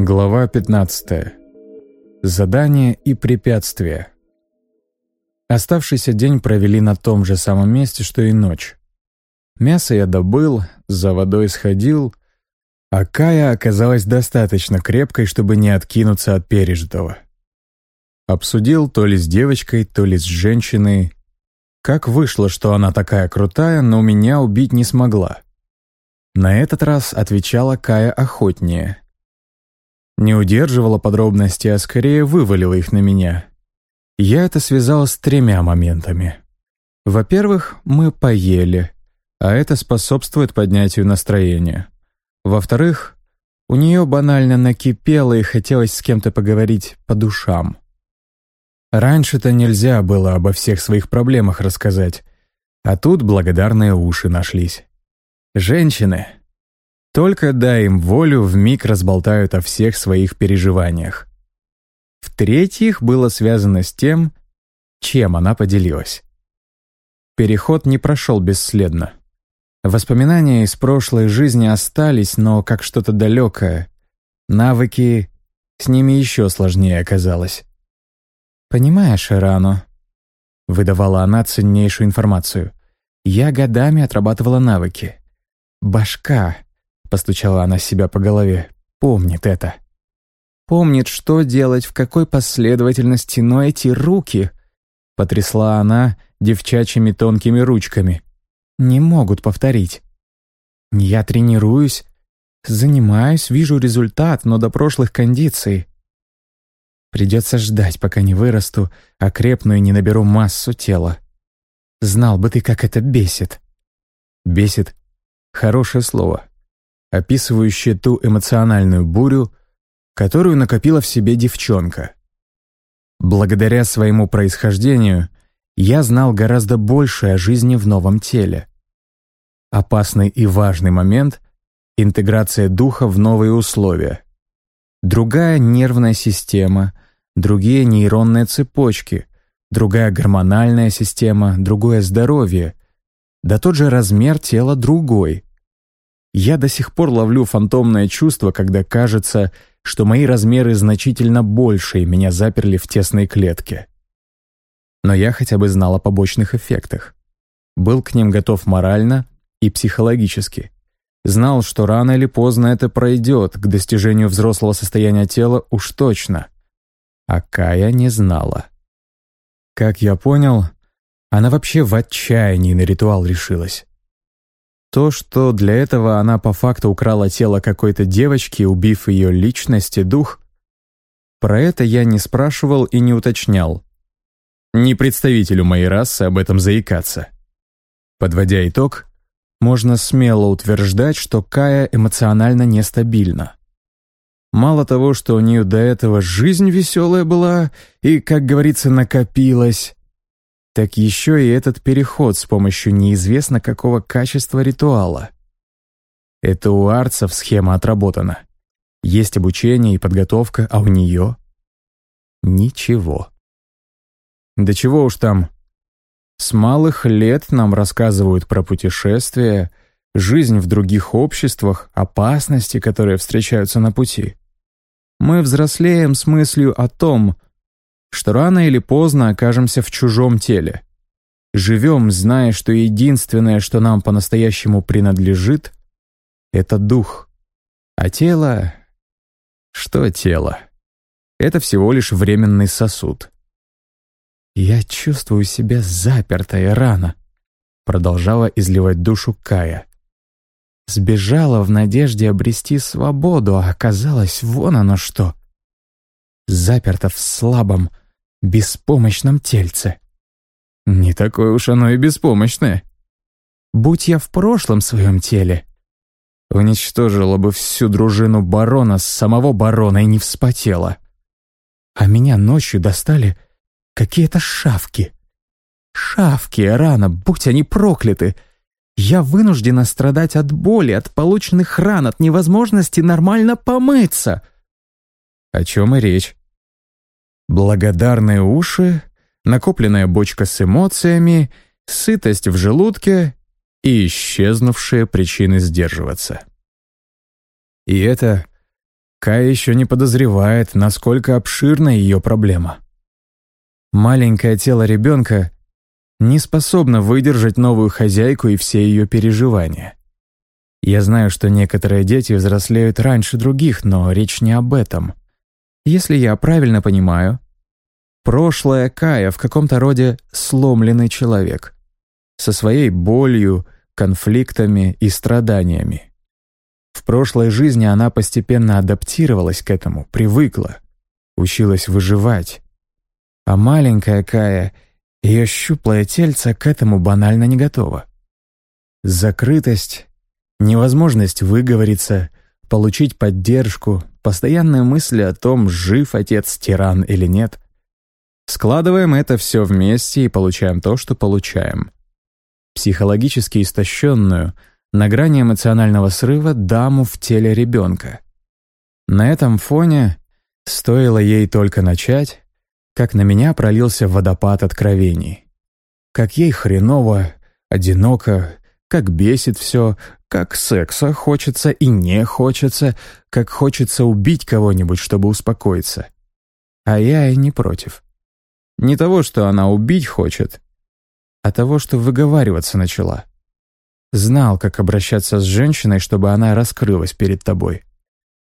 Глава 15. Задание и препятствия. Оставшийся день провели на том же самом месте, что и ночь. Мясо я добыл, за водой сходил, а Кая оказалась достаточно крепкой, чтобы не откинуться от пережитого. Обсудил то ли с девочкой, то ли с женщиной. Как вышло, что она такая крутая, но меня убить не смогла. На этот раз отвечала Кая охотнее — не удерживала подробности, а скорее вывалила их на меня. Я это связал с тремя моментами. Во-первых, мы поели, а это способствует поднятию настроения. Во-вторых, у нее банально накипело и хотелось с кем-то поговорить по душам. Раньше-то нельзя было обо всех своих проблемах рассказать, а тут благодарные уши нашлись. Женщины, только дай им волю, вмиг разболтают о всех своих переживаниях. В-третьих, было связано с тем, чем она поделилась. Переход не прошел бесследно. Воспоминания из прошлой жизни остались, но как что-то далекое. Навыки с ними еще сложнее оказалось. «Понимаешь, Ирано?» — выдавала она ценнейшую информацию. «Я годами отрабатывала навыки. Башка Постучала она себя по голове. Помнит это. Помнит, что делать, в какой последовательности, но эти руки... Потрясла она девчачьими тонкими ручками. Не могут повторить. Я тренируюсь, занимаюсь, вижу результат, но до прошлых кондиций. Придется ждать, пока не вырасту, окрепну и не наберу массу тела. Знал бы ты, как это бесит. Бесит — хорошее слово описывающее ту эмоциональную бурю, которую накопила в себе девчонка. Благодаря своему происхождению я знал гораздо больше о жизни в новом теле. Опасный и важный момент — интеграция духа в новые условия. Другая нервная система, другие нейронные цепочки, другая гормональная система, другое здоровье, да тот же размер тела другой — я до сих пор ловлю фантомное чувство, когда кажется, что мои размеры значительно больше и меня заперли в тесной клетке. Но я хотя бы знал о побочных эффектах. Был к ним готов морально и психологически. Знал, что рано или поздно это пройдет, к достижению взрослого состояния тела уж точно. А Кая не знала. Как я понял, она вообще в отчаянии на ритуал решилась. То, что для этого она по факту украла тело какой-то девочки, убив ее личность и дух, про это я не спрашивал и не уточнял. Не представителю моей расы об этом заикаться. Подводя итог, можно смело утверждать, что Кая эмоционально нестабильна. Мало того, что у нее до этого жизнь веселая была и, как говорится, накопилась, так еще и этот переход с помощью неизвестно какого качества ритуала. Это у арцев схема отработана. Есть обучение и подготовка, а у нее — ничего. Да чего уж там. С малых лет нам рассказывают про путешествия, жизнь в других обществах, опасности, которые встречаются на пути. Мы взрослеем с мыслью о том, что рано или поздно окажемся в чужом теле. Живем, зная, что единственное, что нам по-настоящему принадлежит, — это дух. А тело... Что тело? Это всего лишь временный сосуд. «Я чувствую себя запертой рано», — продолжала изливать душу Кая. Сбежала в надежде обрести свободу, а оказалось вон оно что. Заперта в слабом, беспомощном тельце. Не такое уж оно и беспомощное. Будь я в прошлом своем теле, уничтожила бы всю дружину барона с самого барона и не вспотела. А меня ночью достали какие-то шавки. Шавки, рано, будь они прокляты. Я вынуждена страдать от боли, от полученных ран, от невозможности нормально помыться. О чем и речь. Благодарные уши, накопленная бочка с эмоциями, сытость в желудке и исчезнувшие причины сдерживаться. И это Кая еще не подозревает, насколько обширна ее проблема. Маленькое тело ребенка не способно выдержать новую хозяйку и все ее переживания. Я знаю, что некоторые дети взрослеют раньше других, но речь не об этом. Если я правильно понимаю, прошлое Кая в каком-то роде сломленный человек со своей болью, конфликтами и страданиями. В прошлой жизни она постепенно адаптировалась к этому, привыкла, училась выживать. А маленькая Кая, ее щуплое тельце к этому банально не готово. Закрытость, невозможность выговориться, получить поддержку, постоянные мысли о том, жив отец-тиран или нет. Складываем это все вместе и получаем то, что получаем психологически истощенную, на грани эмоционального срыва даму в теле ребенка. На этом фоне, стоило ей только начать, как на меня пролился водопад откровений. Как ей хреново, одиноко, как бесит все, как секса хочется и не хочется, как хочется убить кого-нибудь, чтобы успокоиться. А я и не против. Не того, что она убить хочет, а того, что выговариваться начала. Знал, как обращаться с женщиной, чтобы она раскрылась перед тобой.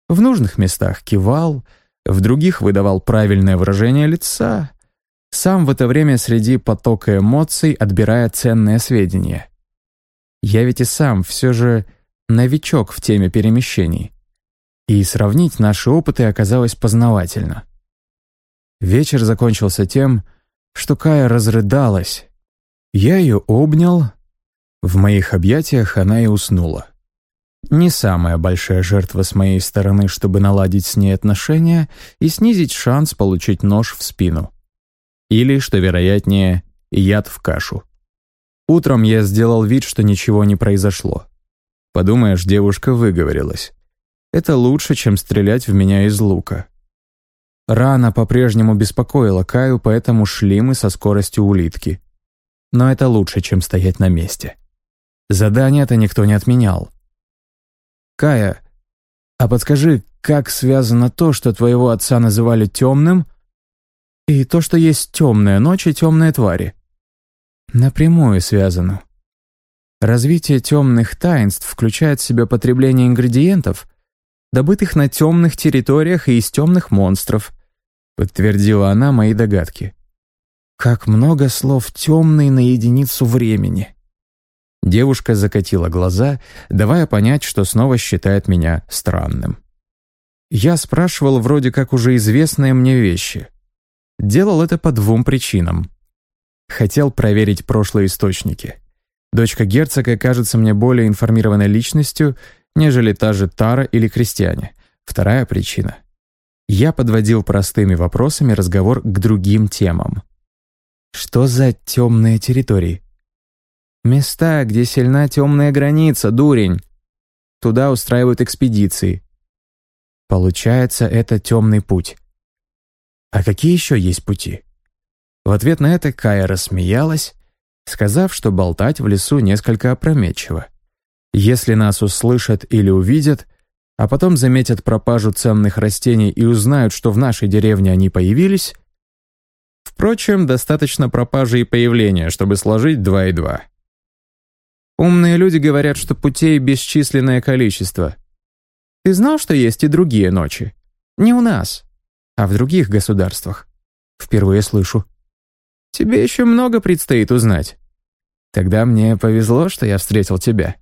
В нужных местах кивал, в других выдавал правильное выражение лица. Сам в это время среди потока эмоций отбирая ценные сведения. Я ведь и сам все же новичок в теме перемещений. И сравнить наши опыты оказалось познавательно. Вечер закончился тем, что Кая разрыдалась, я ее обнял. В моих объятиях она и уснула. Не самая большая жертва с моей стороны, чтобы наладить с ней отношения и снизить шанс получить нож в спину. Или, что вероятнее, яд в кашу. Утром я сделал вид, что ничего не произошло. Подумаешь, девушка выговорилась. Это лучше, чем стрелять в меня из лука. Рана по-прежнему беспокоила Каю, поэтому шли мы со скоростью улитки но это лучше, чем стоять на месте. Задание-то никто не отменял. «Кая, а подскажи, как связано то, что твоего отца называли темным, и то, что есть темная ночь и темные твари?» Напрямую связано. Развитие темных таинств включает в себя потребление ингредиентов, добытых на темных территориях и из темных монстров, подтвердила она мои догадки. Как много слов темный на единицу времени. Девушка закатила глаза, давая понять, что снова считает меня странным. Я спрашивал вроде как уже известные мне вещи. Делал это по двум причинам. Хотел проверить прошлые источники. Дочка герцога кажется мне более информированной личностью, нежели та же Тара или крестьяне. Вторая причина. Я подводил простыми вопросами разговор к другим темам. Что за темные территории? Места, где сильна темная граница, дурень. Туда устраивают экспедиции. Получается, это темный путь. А какие еще есть пути? В ответ на это Кая рассмеялась, сказав, что болтать в лесу несколько опрометчиво. Если нас услышат или увидят, а потом заметят пропажу ценных растений и узнают, что в нашей деревне они появились, Впрочем, достаточно пропажи и появления, чтобы сложить два и два. Умные люди говорят, что путей бесчисленное количество. Ты знал, что есть и другие ночи? Не у нас, а в других государствах. Впервые слышу. Тебе еще много предстоит узнать. Тогда мне повезло, что я встретил тебя.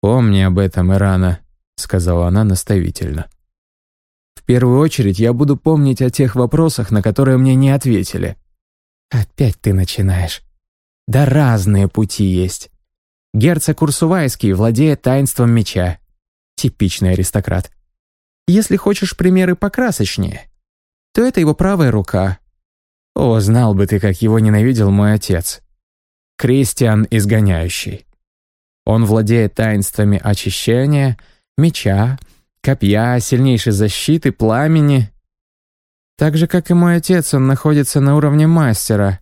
Помни об этом, Ирана, сказала она наставительно. В первую очередь я буду помнить о тех вопросах, на которые мне не ответили. Опять ты начинаешь. Да разные пути есть. Герцог Урсувайский владеет таинством меча. Типичный аристократ. Если хочешь примеры покрасочнее, то это его правая рука. О, знал бы ты, как его ненавидел мой отец. Кристиан Изгоняющий. Он владеет таинствами очищения, меча, копья, сильнейшей защиты, пламени. Так же, как и мой отец, он находится на уровне мастера.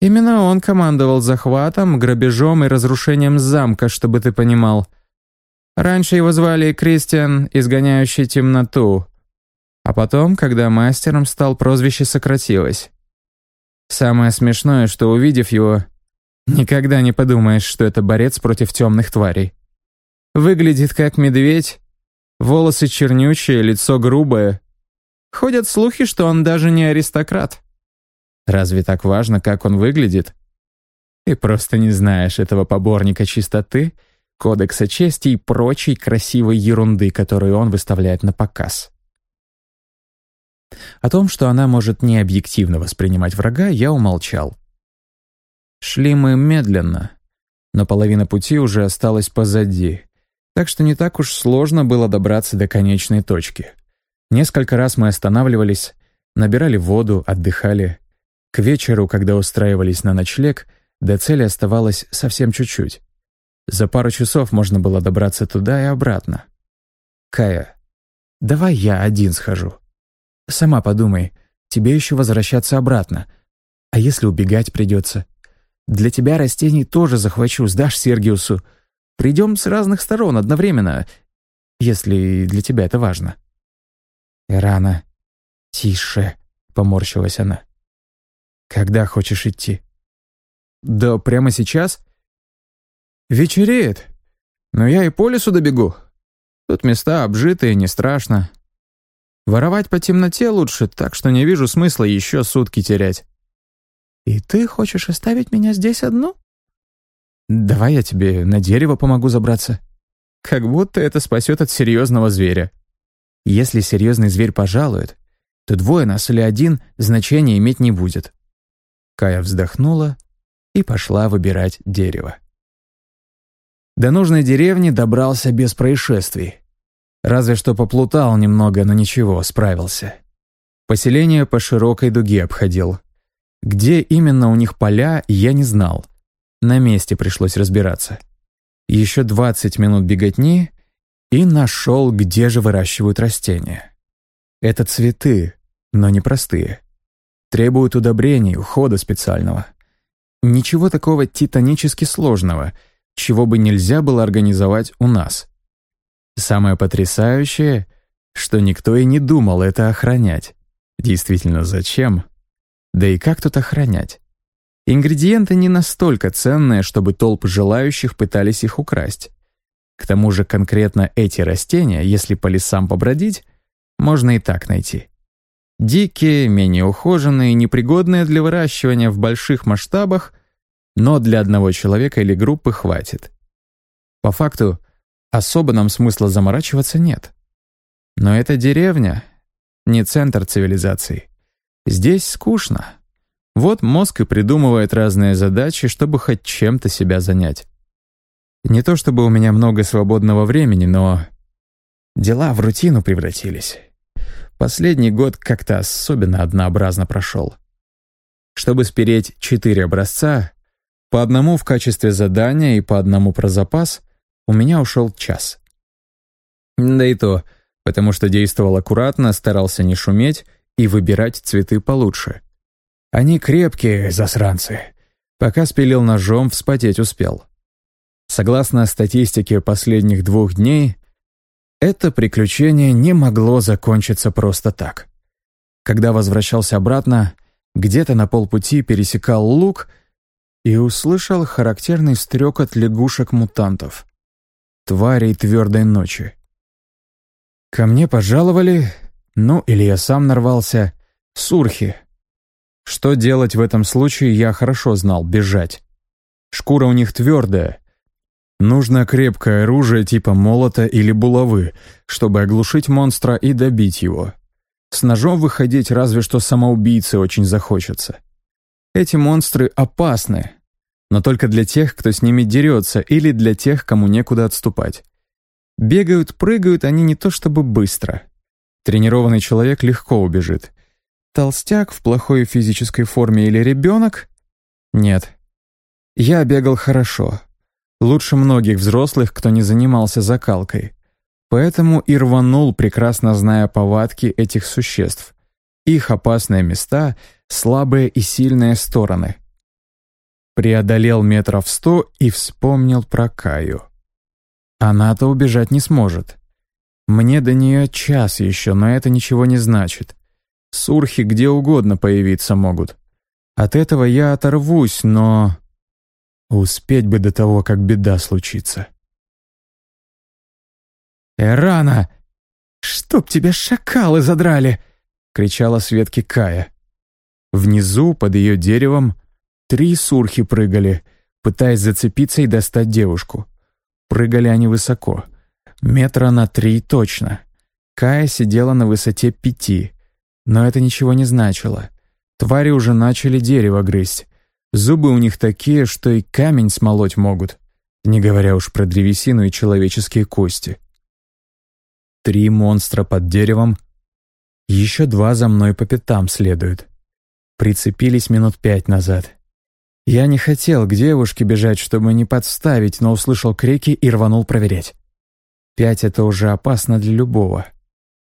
Именно он командовал захватом, грабежом и разрушением замка, чтобы ты понимал. Раньше его звали Кристиан, изгоняющий темноту, а потом, когда мастером стал, прозвище сократилось. Самое смешное, что увидев его, никогда не подумаешь, что это борец против темных тварей. Выглядит как медведь, волосы чернючие, лицо грубое. Ходят слухи, что он даже не аристократ. Разве так важно, как он выглядит? Ты просто не знаешь этого поборника чистоты, кодекса чести и прочей красивой ерунды, которую он выставляет на показ. О том, что она может необъективно воспринимать врага, я умолчал. Шли мы медленно, но половина пути уже осталась позади, так что не так уж сложно было добраться до конечной точки. Несколько раз мы останавливались, набирали воду, отдыхали. К вечеру, когда устраивались на ночлег, до цели оставалось совсем чуть-чуть. За пару часов можно было добраться туда и обратно. «Кая, давай я один схожу», Сама подумай, тебе еще возвращаться обратно. А если убегать придется? Для тебя растений тоже захвачу, сдашь Сергиусу. Придем с разных сторон одновременно, если для тебя это важно». «Рано. Тише», — поморщилась она. «Когда хочешь идти?» «Да прямо сейчас?» «Вечереет. Но я и по лесу добегу. Тут места обжитые, не страшно. Воровать по темноте лучше, так что не вижу смысла еще сутки терять. И ты хочешь оставить меня здесь одну? Давай я тебе на дерево помогу забраться. Как будто это спасет от серьезного зверя. Если серьезный зверь пожалует, то двое нас или один значения иметь не будет. Кая вздохнула и пошла выбирать дерево. До нужной деревни добрался без происшествий. Разве что поплутал немного, но ничего, справился. Поселение по широкой дуге обходил. Где именно у них поля, я не знал. На месте пришлось разбираться. Еще 20 минут беготни и нашел, где же выращивают растения. Это цветы, но не простые. Требуют удобрений, ухода специального. Ничего такого титанически сложного, чего бы нельзя было организовать у нас. Самое потрясающее, что никто и не думал это охранять. Действительно, зачем? Да и как тут охранять? Ингредиенты не настолько ценные, чтобы толпы желающих пытались их украсть. К тому же конкретно эти растения, если по лесам побродить, можно и так найти. Дикие, менее ухоженные, непригодные для выращивания в больших масштабах, но для одного человека или группы хватит. По факту, Особо нам смысла заморачиваться нет. Но эта деревня — не центр цивилизации. Здесь скучно. Вот мозг и придумывает разные задачи, чтобы хоть чем-то себя занять. Не то чтобы у меня много свободного времени, но дела в рутину превратились. Последний год как-то особенно однообразно прошел. Чтобы спереть четыре образца, по одному в качестве задания и по одному про запас, у меня ушел час. Да и то, потому что действовал аккуратно, старался не шуметь и выбирать цветы получше. Они крепкие, засранцы. Пока спилил ножом, вспотеть успел. Согласно статистике последних двух дней, это приключение не могло закончиться просто так. Когда возвращался обратно, где-то на полпути пересекал луг и услышал характерный стрекот лягушек-мутантов тварей твердой ночи. Ко мне пожаловали, ну или я сам нарвался, сурхи. Что делать в этом случае, я хорошо знал, бежать. Шкура у них твердая. Нужно крепкое оружие типа молота или булавы, чтобы оглушить монстра и добить его. С ножом выходить разве что самоубийце очень захочется. Эти монстры опасны, но только для тех, кто с ними дерется, или для тех, кому некуда отступать. Бегают, прыгают они не то чтобы быстро. Тренированный человек легко убежит. Толстяк в плохой физической форме или ребенок? Нет. Я бегал хорошо. Лучше многих взрослых, кто не занимался закалкой. Поэтому и рванул, прекрасно зная повадки этих существ. Их опасные места, слабые и сильные стороны — преодолел метров сто и вспомнил про Каю. Она-то убежать не сможет. Мне до нее час еще, но это ничего не значит. Сурхи где угодно появиться могут. От этого я оторвусь, но... Успеть бы до того, как беда случится. «Эрана! Чтоб тебя шакалы задрали!» — кричала Светке Кая. Внизу, под ее деревом, три сурхи прыгали, пытаясь зацепиться и достать девушку. Прыгали они высоко. Метра на три точно. Кая сидела на высоте пяти. Но это ничего не значило. Твари уже начали дерево грызть. Зубы у них такие, что и камень смолоть могут, не говоря уж про древесину и человеческие кости. Три монстра под деревом. Еще два за мной по пятам следуют. Прицепились минут пять назад. Я не хотел к девушке бежать, чтобы не подставить, но услышал крики и рванул проверять. Пять — это уже опасно для любого.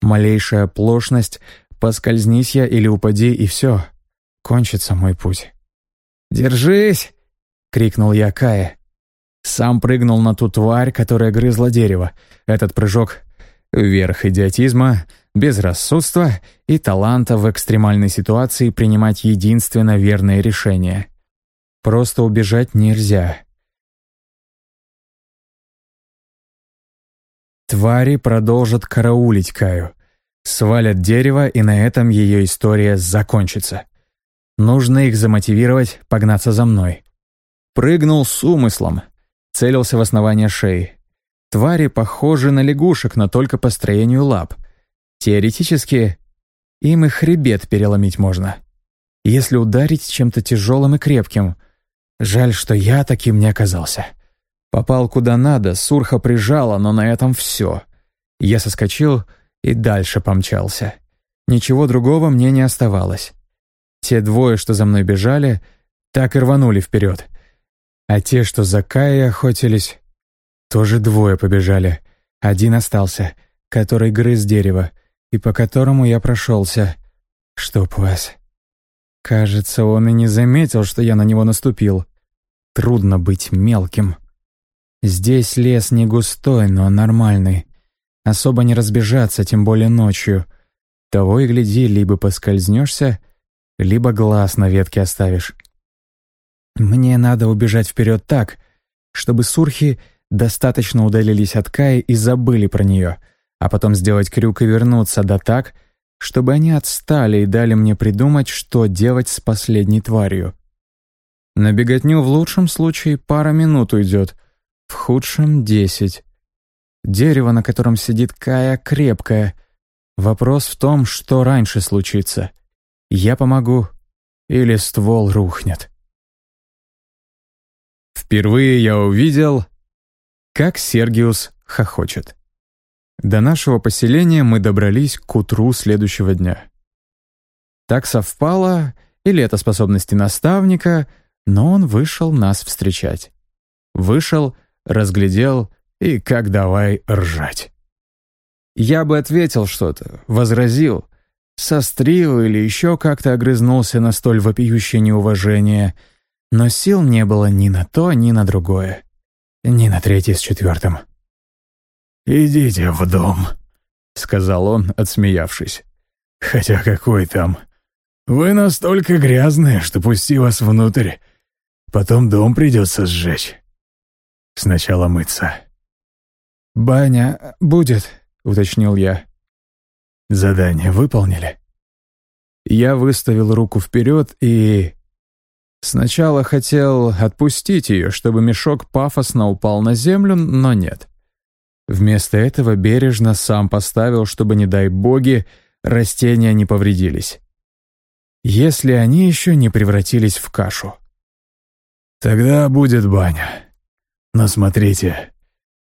Малейшая оплошность, поскользнись я или упади, и все. Кончится мой путь. «Держись!» — крикнул я Кае. Сам прыгнул на ту тварь, которая грызла дерево. Этот прыжок — верх идиотизма, безрассудства и таланта в экстремальной ситуации принимать единственно верное решение. Просто убежать нельзя. Твари продолжат караулить Каю. Свалят дерево, и на этом ее история закончится. Нужно их замотивировать погнаться за мной. Прыгнул с умыслом. Целился в основание шеи. Твари похожи на лягушек, но только по строению лап. Теоретически, им и хребет переломить можно. Если ударить чем-то тяжелым и крепким. Жаль, что я таким не оказался. Попал куда надо, сурха прижала, но на этом все. Я соскочил и дальше помчался. Ничего другого мне не оставалось. Те двое, что за мной бежали, так и рванули вперед. А те, что за Каей охотились, тоже двое побежали. Один остался, который грыз дерево, и по которому я прошелся. Чтоб вас. Кажется, он и не заметил, что я на него наступил. Трудно быть мелким. Здесь лес не густой, но нормальный. Особо не разбежаться, тем более ночью. Того и гляди, либо поскользнешься, либо глаз на ветке оставишь. Мне надо убежать вперед так, чтобы сурхи достаточно удалились от Каи и забыли про нее, а потом сделать крюк и вернуться, да так, чтобы они отстали и дали мне придумать, что делать с последней тварью. На беготню в лучшем случае пара минут уйдет, в худшем — десять. Дерево, на котором сидит Кая, крепкое. Вопрос в том, что раньше случится. Я помогу или ствол рухнет. Впервые я увидел, как Сергиус хохочет. До нашего поселения мы добрались к утру следующего дня. Так совпало, или это способности наставника, но он вышел нас встречать. Вышел, разглядел и как давай ржать. Я бы ответил что-то, возразил, сострил или еще как-то огрызнулся на столь вопиющее неуважение, но сил не было ни на то, ни на другое, ни на третье с четвертым. «Идите в дом», — сказал он, отсмеявшись. «Хотя какой там? Вы настолько грязные, что пусти вас внутрь, потом дом придется сжечь. Сначала мыться». «Баня будет», — уточнил я. Задание выполнили. Я выставил руку вперед и... Сначала хотел отпустить ее, чтобы мешок пафосно упал на землю, но нет. Вместо этого бережно сам поставил, чтобы, не дай боги, растения не повредились. Если они еще не превратились в кашу. Тогда будет баня. Но смотрите,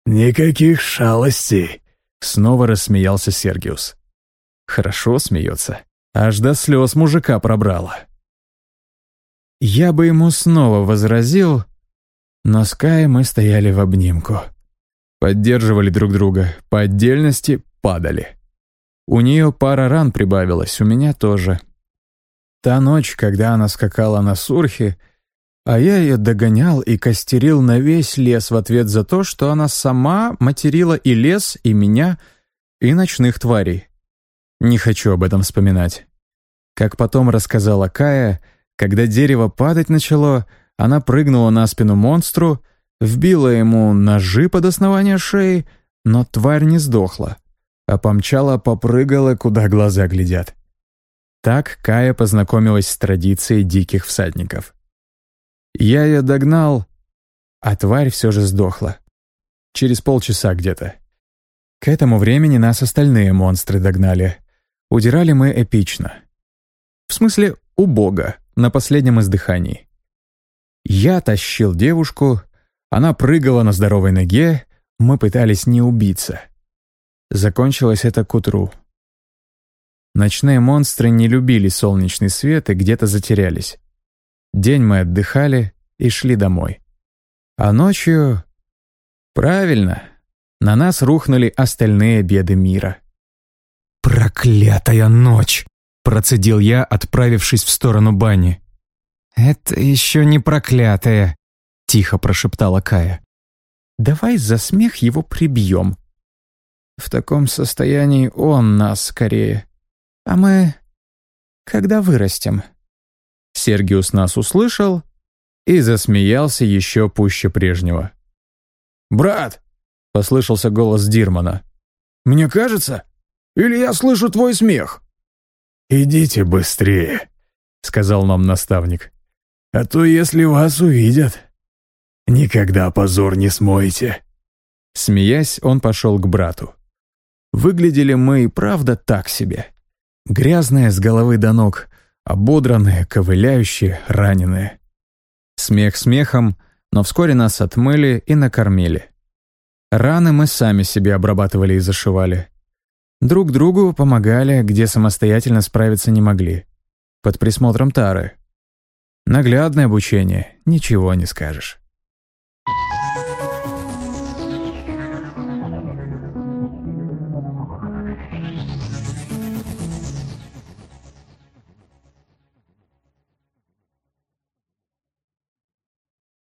никаких шалостей. Снова рассмеялся Сергиус. Хорошо смеется. Аж до слез мужика пробрало. Я бы ему снова возразил, но с Кай мы стояли в обнимку. Поддерживали друг друга, по отдельности падали. У нее пара ран прибавилась, у меня тоже. Та ночь, когда она скакала на сурхе, А я ее догонял и костерил на весь лес в ответ за то, что она сама материла и лес, и меня, и ночных тварей. Не хочу об этом вспоминать. Как потом рассказала Кая, когда дерево падать начало, она прыгнула на спину монстру, вбила ему ножи под основание шеи, но тварь не сдохла, а помчала попрыгала, куда глаза глядят. Так Кая познакомилась с традицией диких всадников. Я ее догнал, а тварь все же сдохла. Через полчаса где-то. К этому времени нас остальные монстры догнали. Удирали мы эпично. В смысле, убого, на последнем издыхании. Я тащил девушку, она прыгала на здоровой ноге, мы пытались не убиться. Закончилось это к утру. Ночные монстры не любили солнечный свет и где-то затерялись. День мы отдыхали и шли домой. А ночью... Правильно, на нас рухнули остальные беды мира. «Проклятая ночь!» — процедил я, отправившись в сторону бани. «Это еще не проклятая», — тихо прошептала Кая. «Давай за смех его прибьем. В таком состоянии он нас скорее. А мы... когда вырастем?» Сергиус нас услышал и засмеялся еще пуще прежнего. «Брат!» — послышался голос Дирмана. «Мне кажется? Или я слышу твой смех?» «Идите быстрее», — сказал нам наставник. «А то, если вас увидят, никогда позор не смоете». Смеясь, он пошел к брату. Выглядели мы и правда так себе. Грязные с головы до ног, ободранные, ковыляющие, раненые. Смех смехом, но вскоре нас отмыли и накормили. Раны мы сами себе обрабатывали и зашивали. Друг другу помогали, где самостоятельно справиться не могли. Под присмотром Тары. Наглядное обучение, ничего не скажешь.